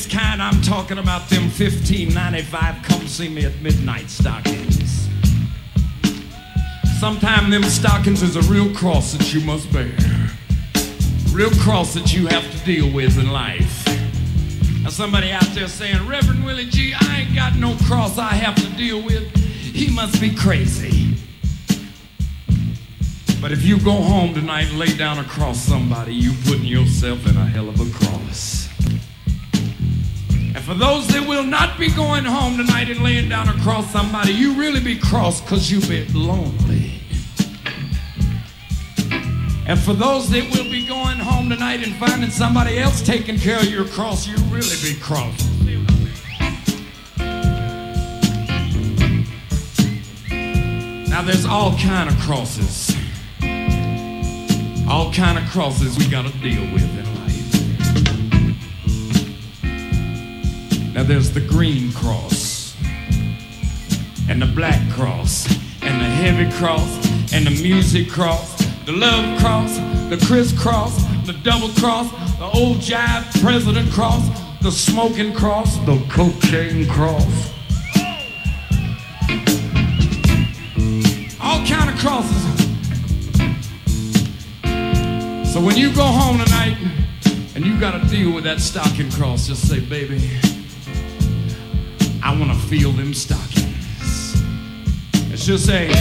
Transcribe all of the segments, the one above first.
Playtex kind. I'm talking about them 1595 come see me at midnight stockings. Sometime them stockings is a real cross that you must bear. Real cross that you have to deal with in life. Now somebody out there saying, Reverend Willie G, I ain't got no cross I have to deal with. He must be crazy. But if you go home tonight and lay down across somebody, you putting yourself in a hell of a cross. For those that will not be going home tonight and laying down across somebody, you really be cross because you be lonely. And for those that will be going home tonight and finding somebody else taking care of your cross, you really be cross. Now there's all kind of crosses. All kind of crosses we gotta deal with there's the green cross, and the black cross, and the heavy cross, and the music cross, the love cross, the crisscross, the double cross, the old jive president cross, the smoking cross, the cocaine cross. All kind of crosses. So when you go home tonight and you got to deal with that stocking cross, just say, baby, I want to feel them stockings. It's just say, a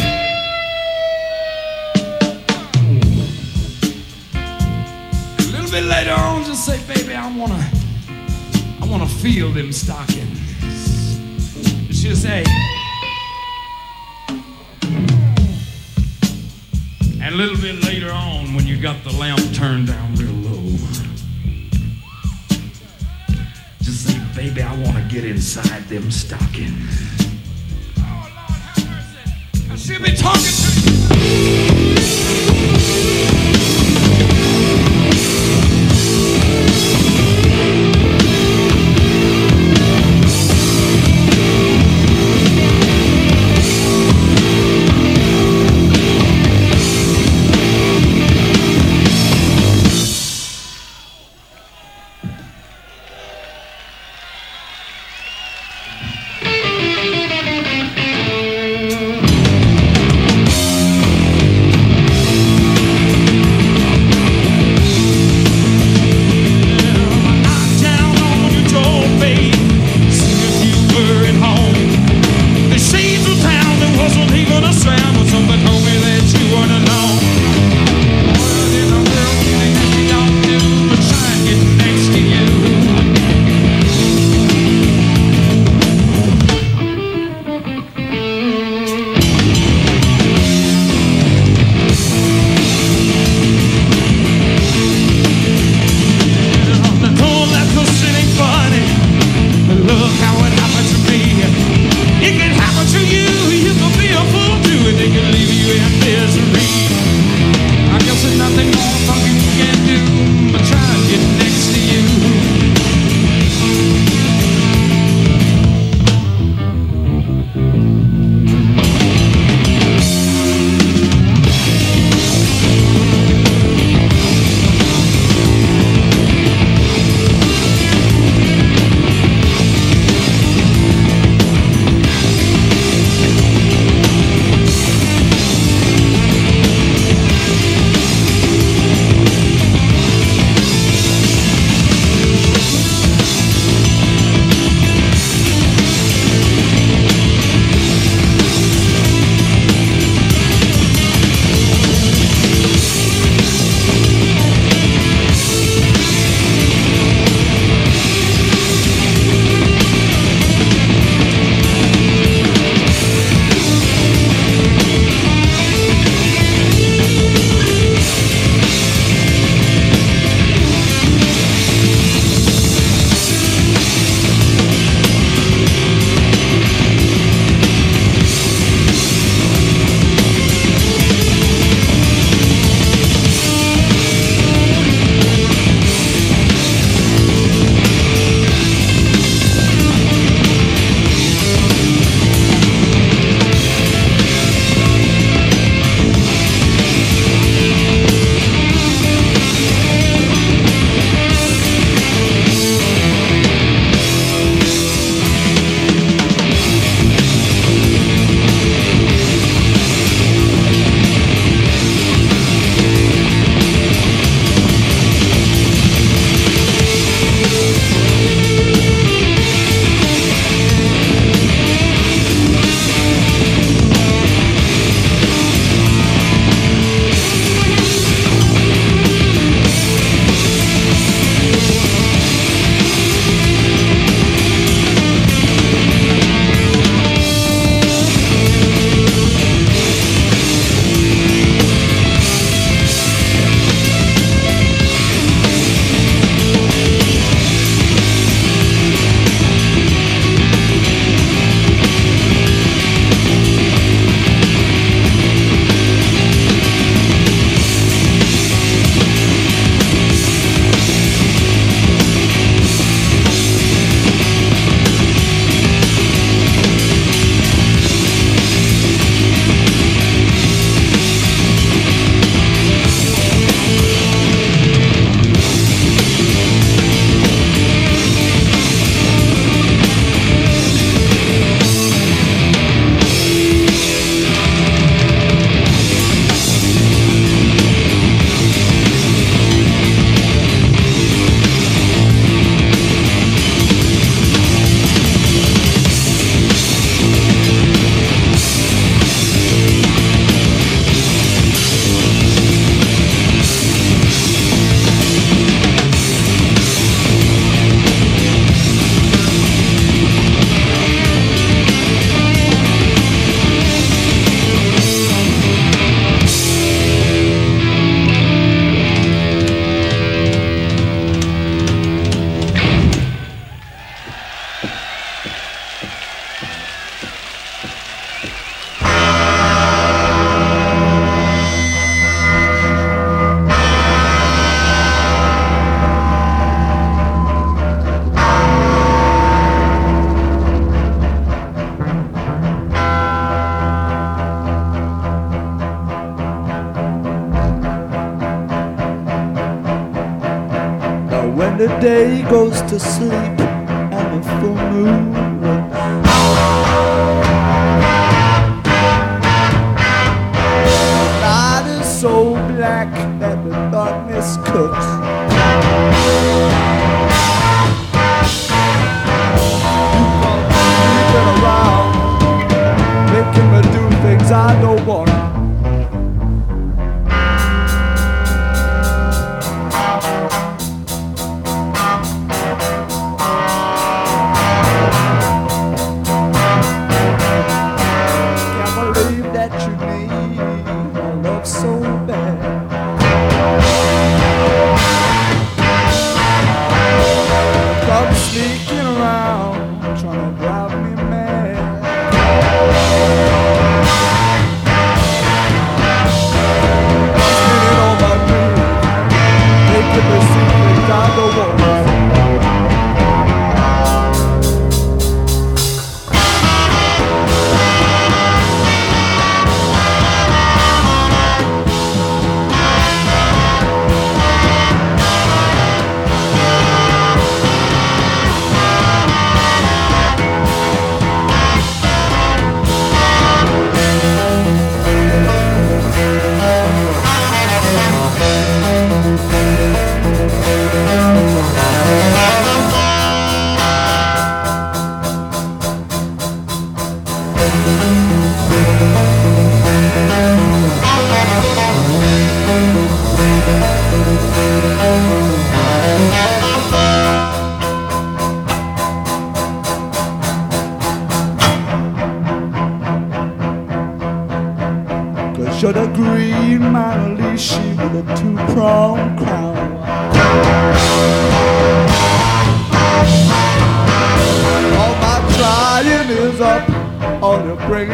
little bit later on, just say, baby, I want to, I want to feel them stockings. It's just say, And a little bit later on, when you got the lamp turned down real Baby, I want to get inside them stockings. Oh, Lord, have mercy. I should be talking to you.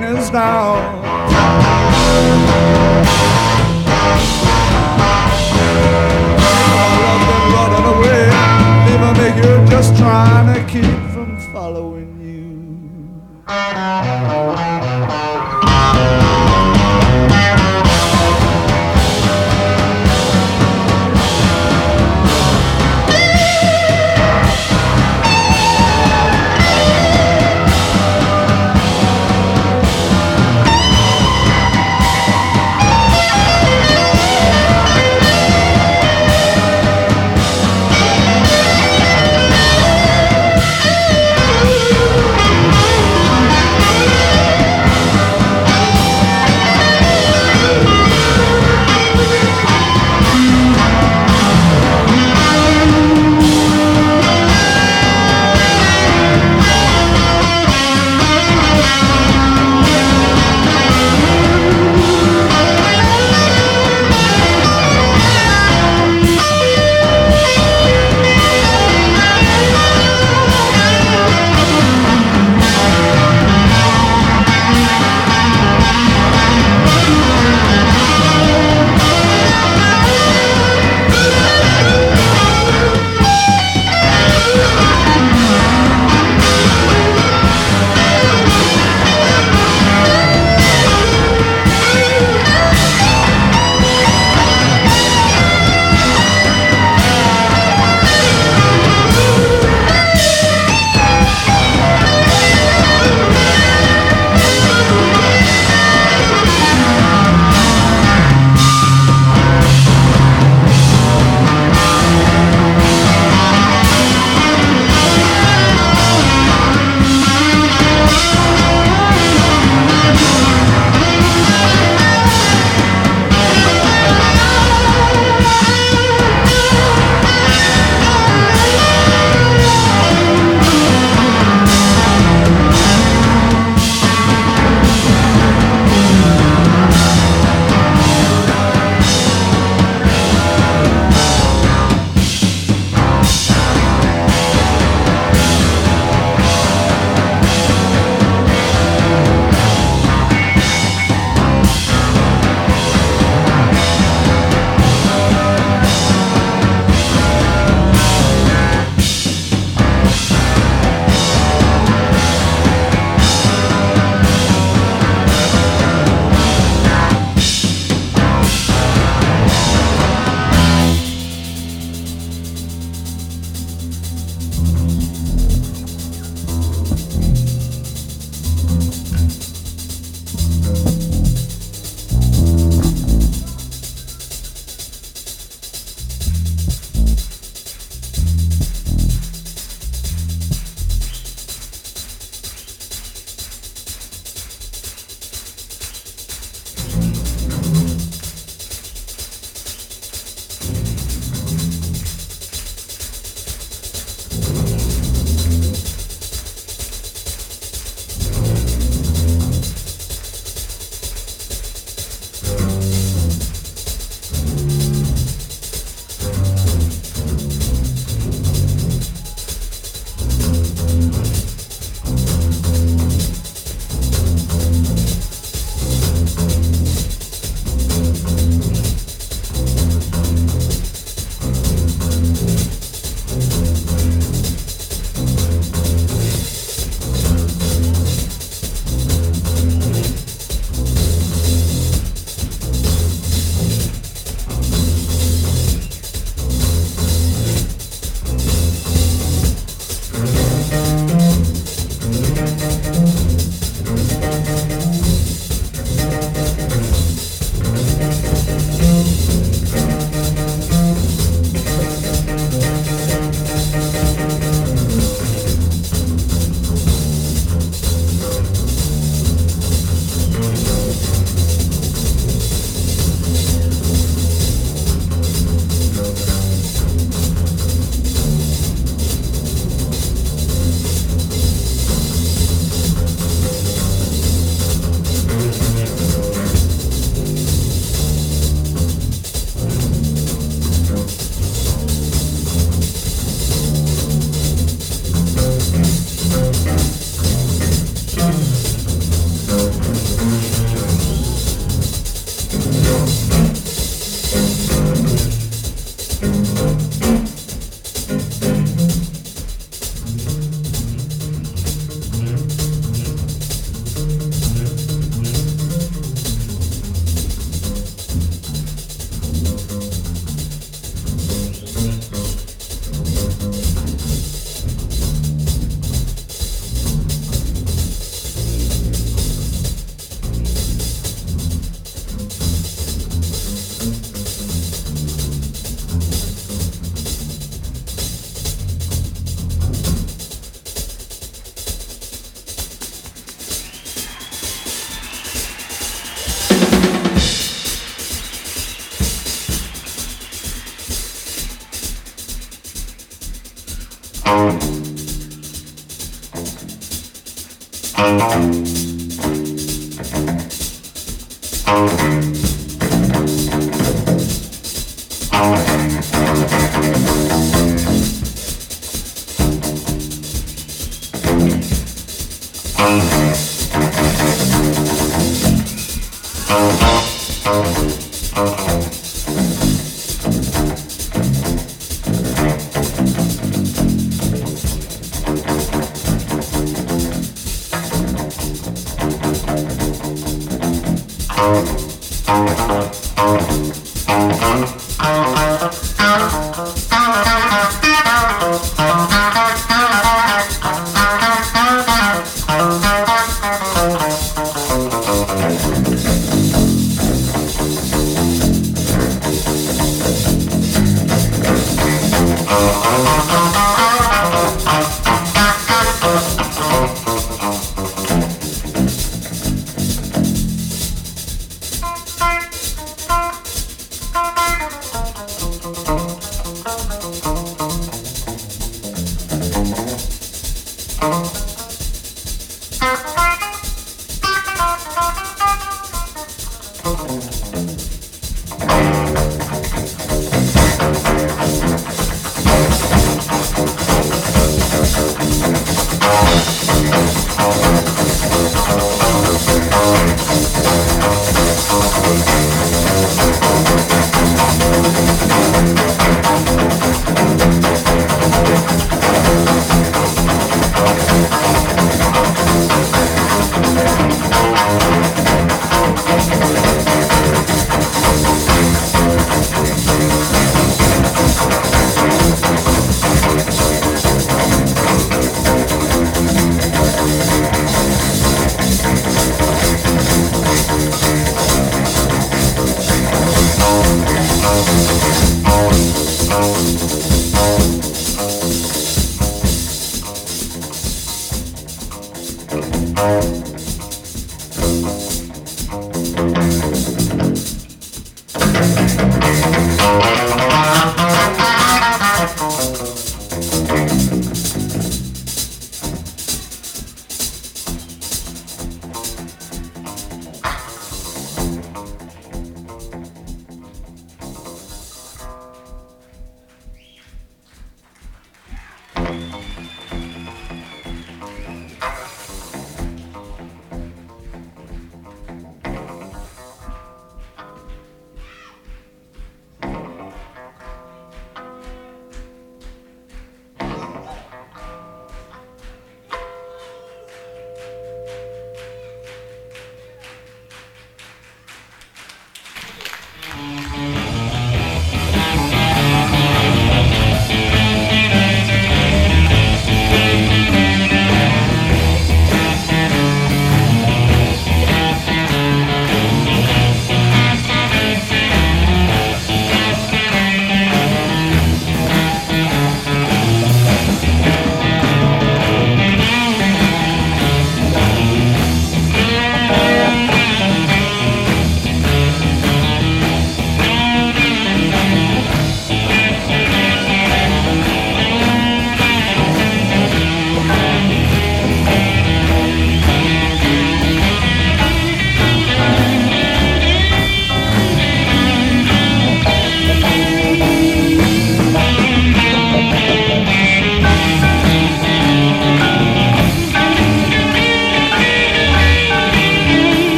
rain is down. My love them running away, never make you just trying to keep.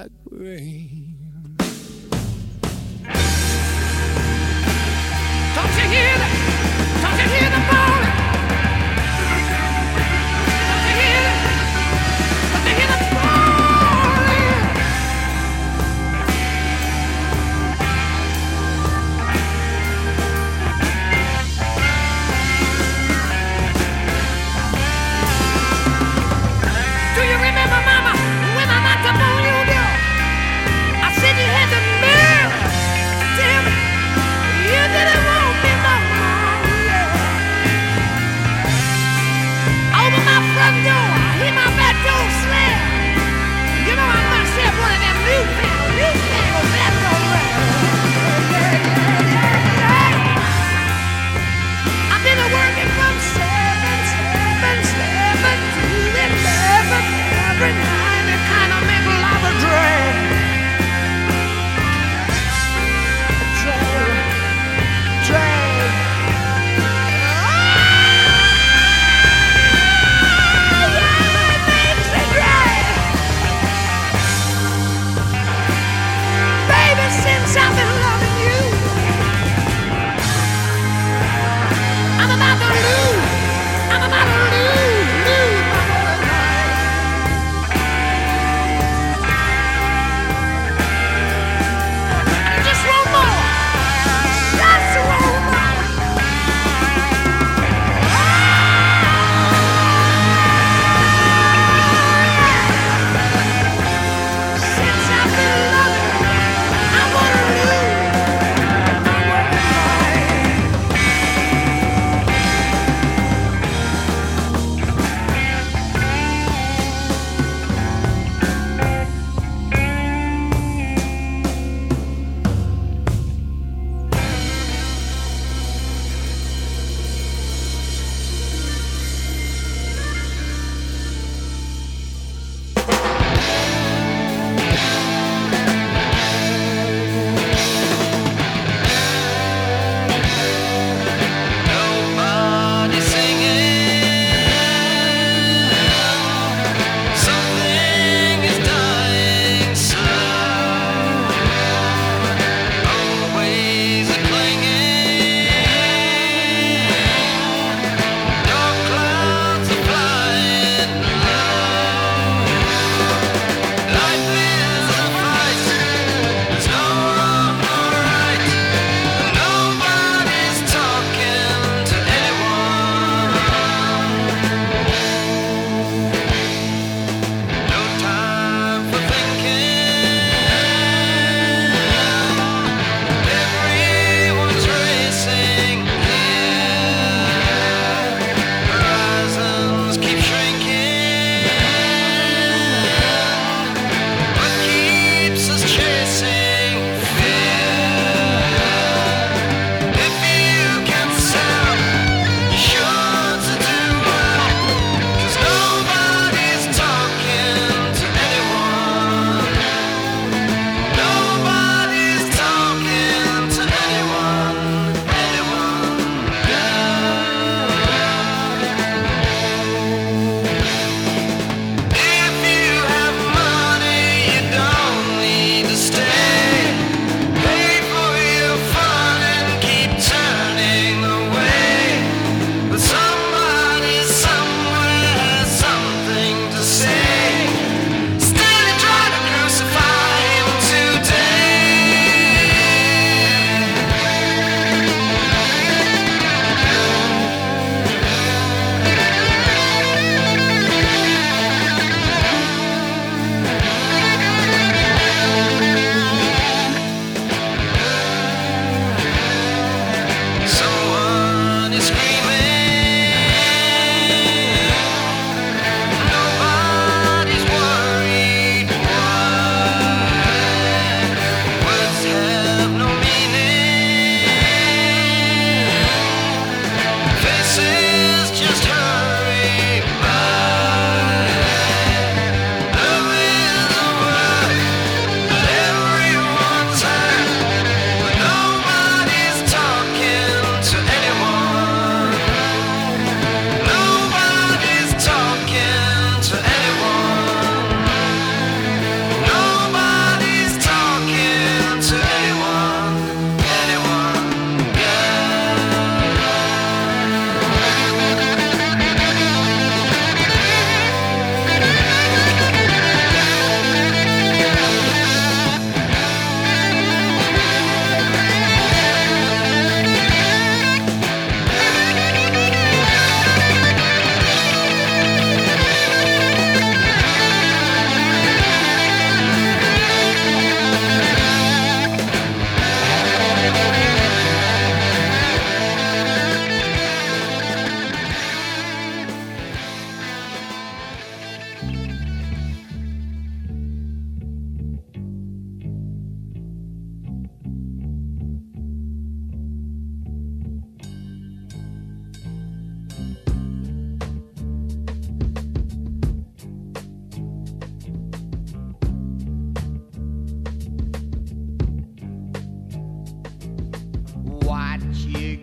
Like rain.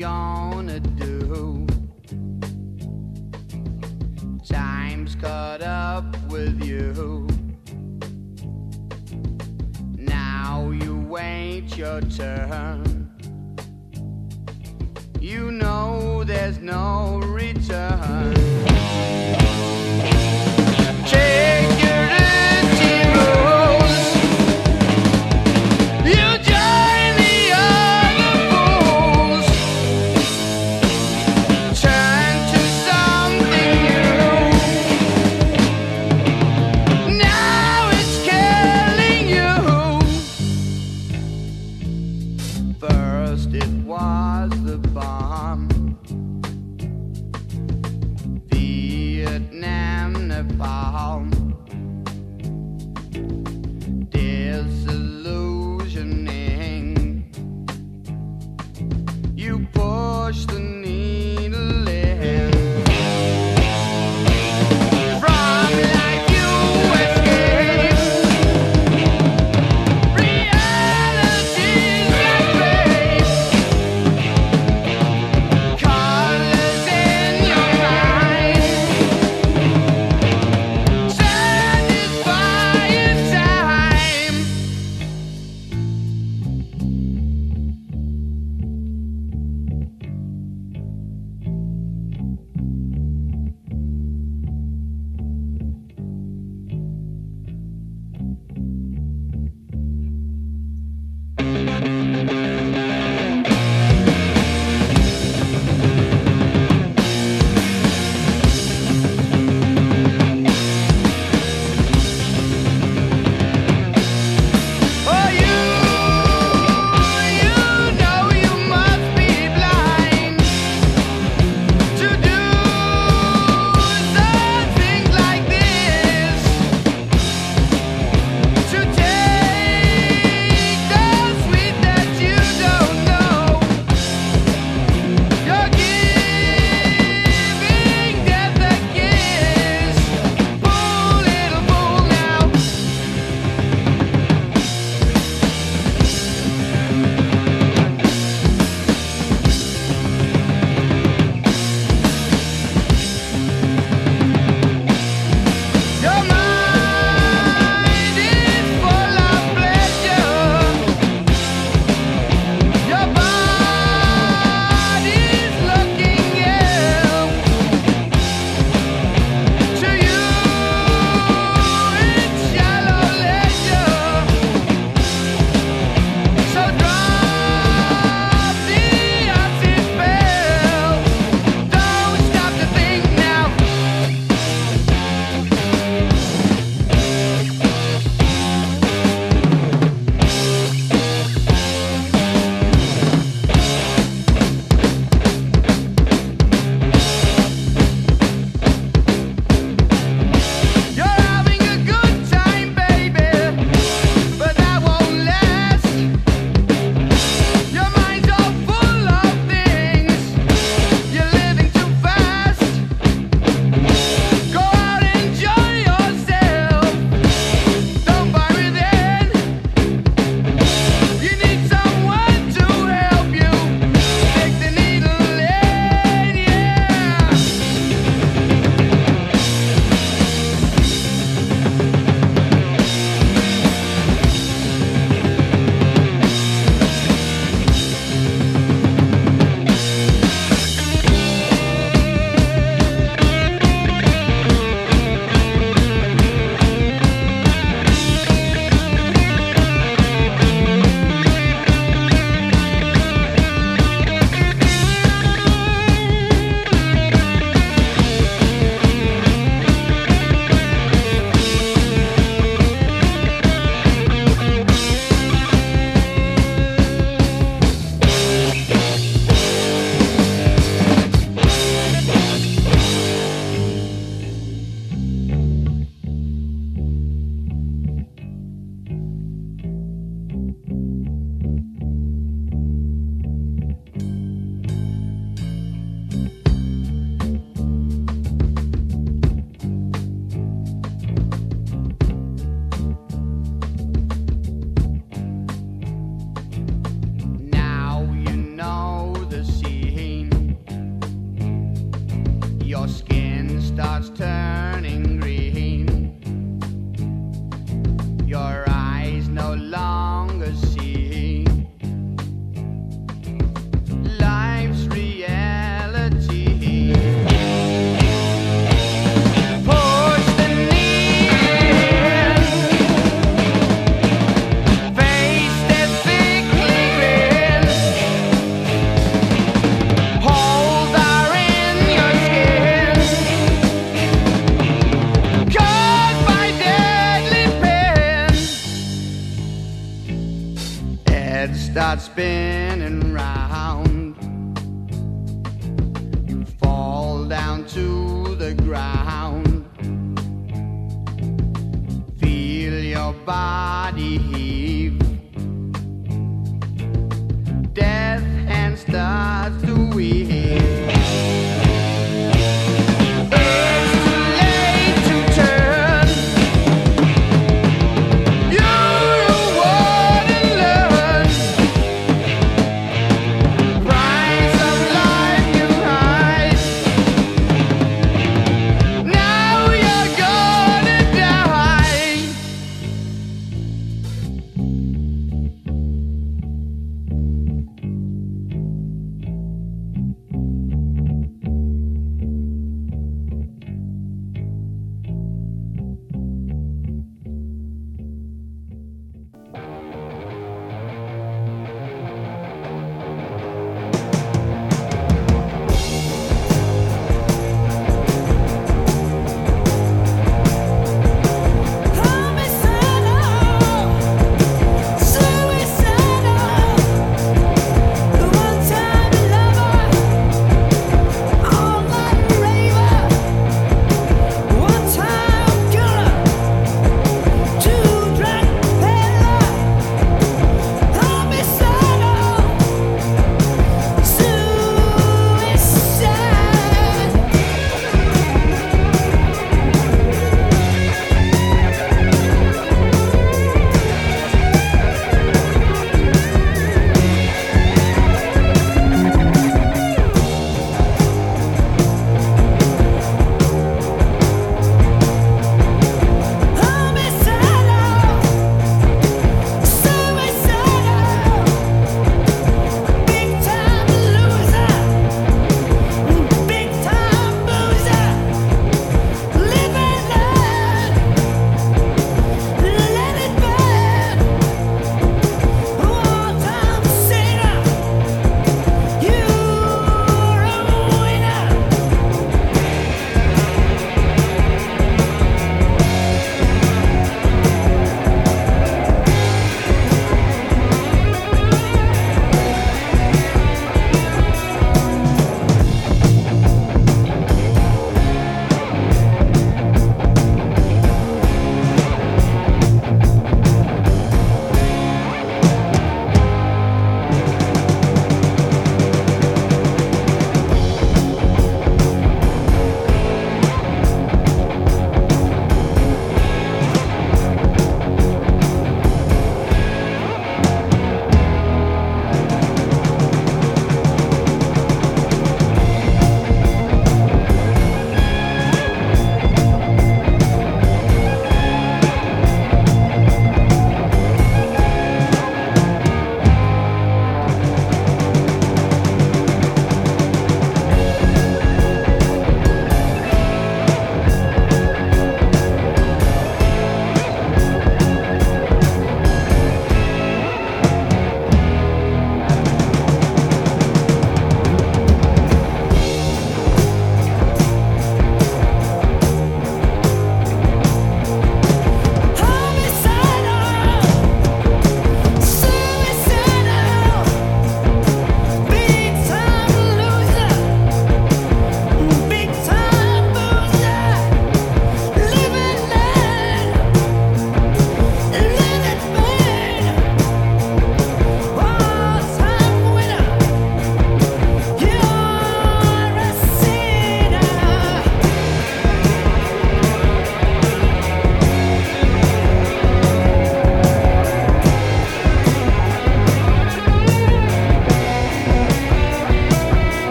gonna do? Time's caught up with you. Now you wait your turn. You know there's no return.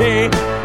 Sea.